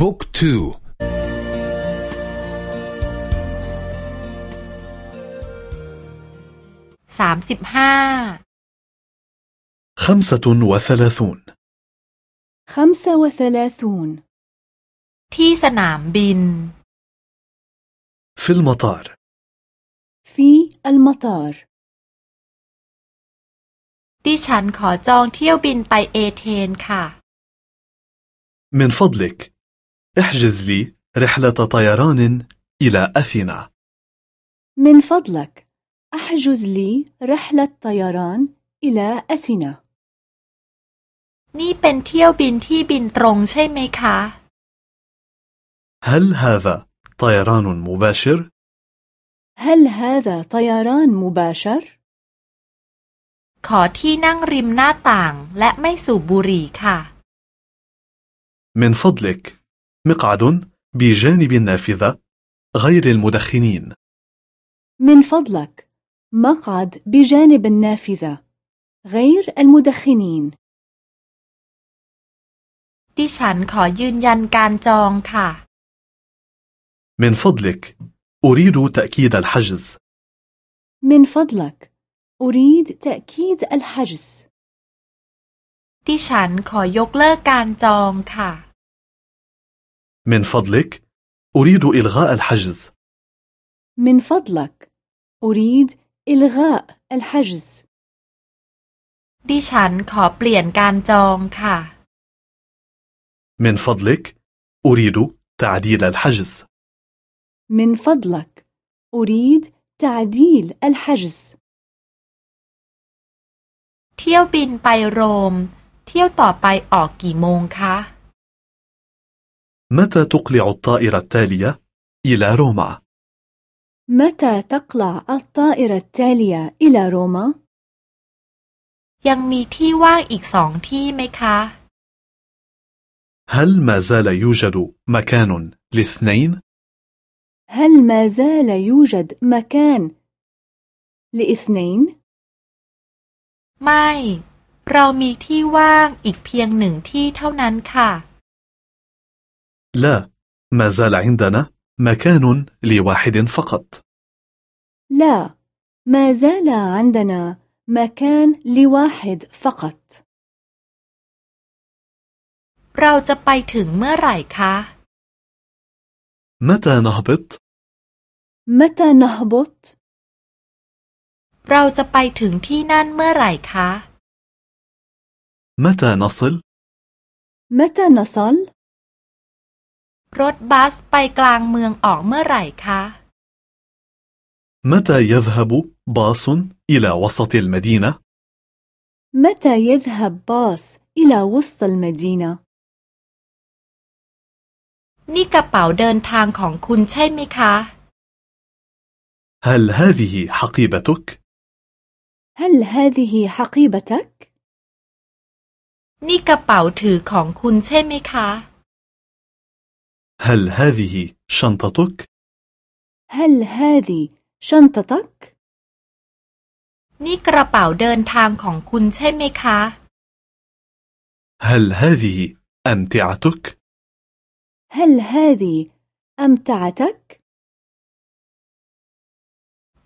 บุ๊กทูสามสิบห้า خمسة وثلاثون خمسة وثلاثون ที่สนามบิน في المطار في المطار ดิฉันขอจองเที่ยวบินไปเอเธนค่ะ من فضلك احجز لي رحلة طيران إلى أثينا من فضلك احجز لي رحلة طيران إلى أثينا นี่เป็นเที่ยวบินที่บินตรงใช่ไหมคะ هل هذا طيران مباشر؟ هل هذا طيران مباشر؟ ขอที่นั่งริมหน้าต่างและไม่สูบบุหรี่ค่ะ من فضلك مقعد بجانب النافذة غير المدخنين من فضلك مقعد بجانب النافذة غير المدخنين ดิฉันขอยืนยันการจองค่ะ من فضلك أريد تأكيد الحجز من فضلك أريد تأكيد الحجز ดิฉันขอยกเลิกการจองค่ะ من فضلك أريد إلغاء الحجز من فضلك أريد إلغاء الحجز ดิฉันขอเปลี่ยนการจองค่ะ من فضلك أريد تعديل الحجز من فضلك أريد تعديل الحجز เที่ยวบินไปโรม เที่ยวต่อไปออกกี่โมงคะ متى تقلع الطائرة التالية إلى روما؟ متى تقلع الطائرة التالية إلى روما؟ ยังมีที่ว่างอีกสองที่ไหมคะ هل ما زال يوجد مكان لاثنين؟ هل ما زال يوجد مكان لاثنين؟ ไม่ เรามีที่ว่างอีกเพียงหนึ่งที่เท่านั้นค่ะ لا ما زال عندنا مكان لواحد فقط لا ما زال عندنا مكان لواحد فقط เราจะไปถึงเมื่อไหร่คะ متى نهبط؟ متى نهبط؟ เราจะไปถึงที่นั่นเมื่อไหร่คะ متى نصل؟ متى نصل؟ รถบัสไปกลางเมืองออกเมื่อไหร่คะ متى يذهب باص إلى وسط المدينة؟ متى يذهب باص إلى وسط المدينة؟ นี่กระเป๋าเดินทางของคุณใช่ไหมคะ هل هذه حقيبتك؟ هل هذه حقيبتك؟ นี่กระเป๋าถือของคุณใช่ไหมคะ هل هذه شنطتك؟ هل هذه شنطتك؟ นี่กระเป๋าเดินทางของคุณใช่ไหมคะ هل هذه أمتعتك؟ هل هذه أمتعتك؟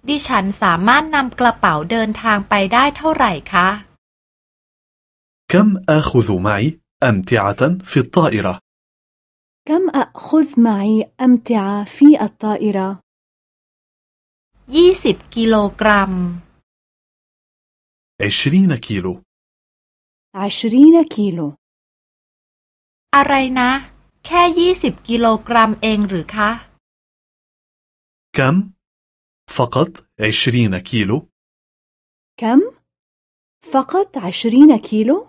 ดิฉันสามารถนำกระเป๋าเดินทางไปได้เท่าไหร่คะ كم آخذ معي أمتعة في الطائرة؟ كم أخذ معي أمتعة في الطائرة؟ ยี่สิบกิโลกรัม عشرين كيلو عشرين كيلو อะไรนะ แค่ยี่สิบกิโลกรัมเองหรือคะ كم؟ فقط عشرين كيلو كم؟ فقط عشرين كيلو؟